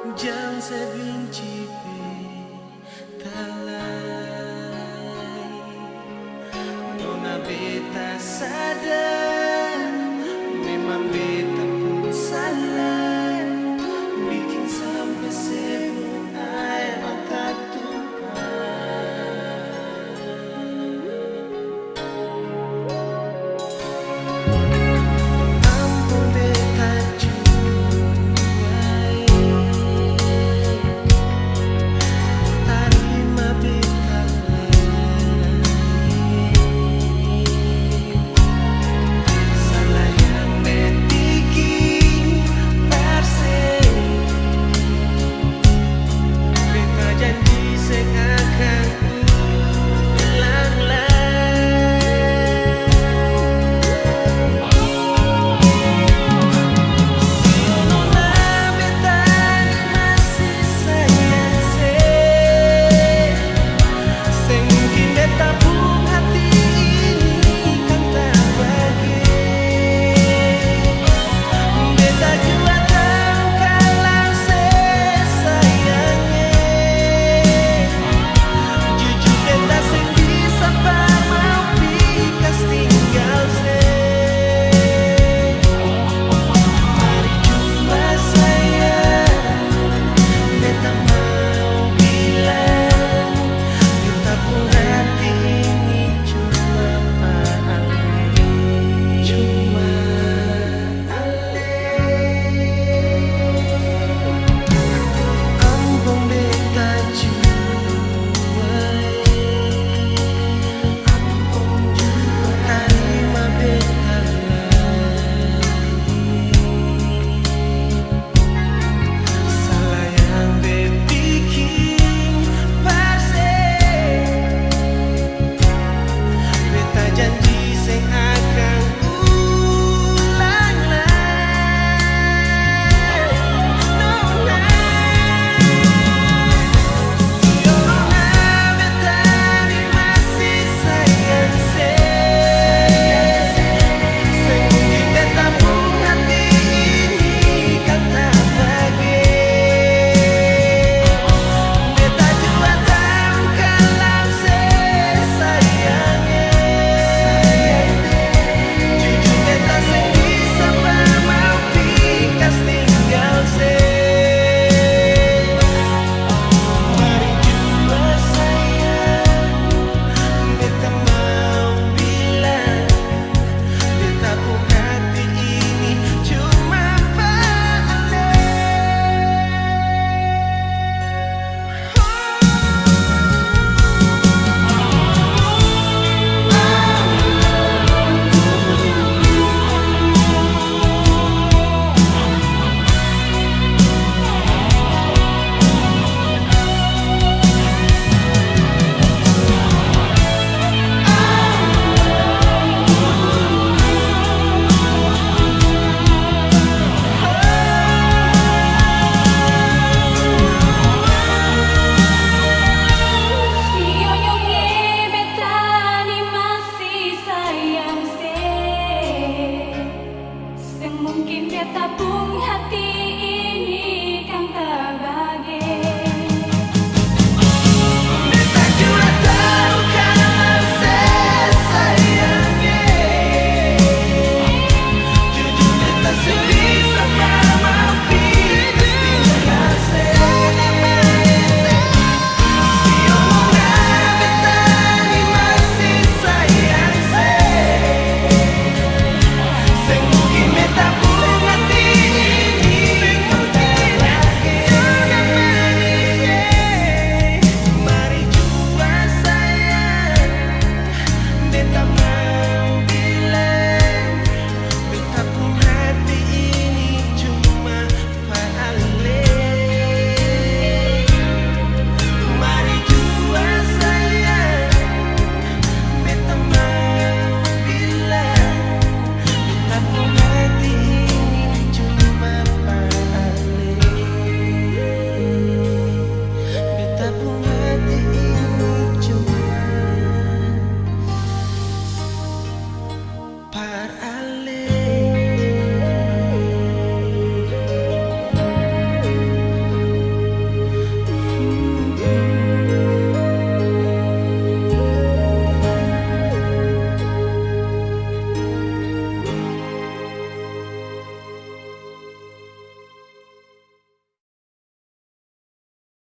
Jangan sebinci talai Nona beta sadar.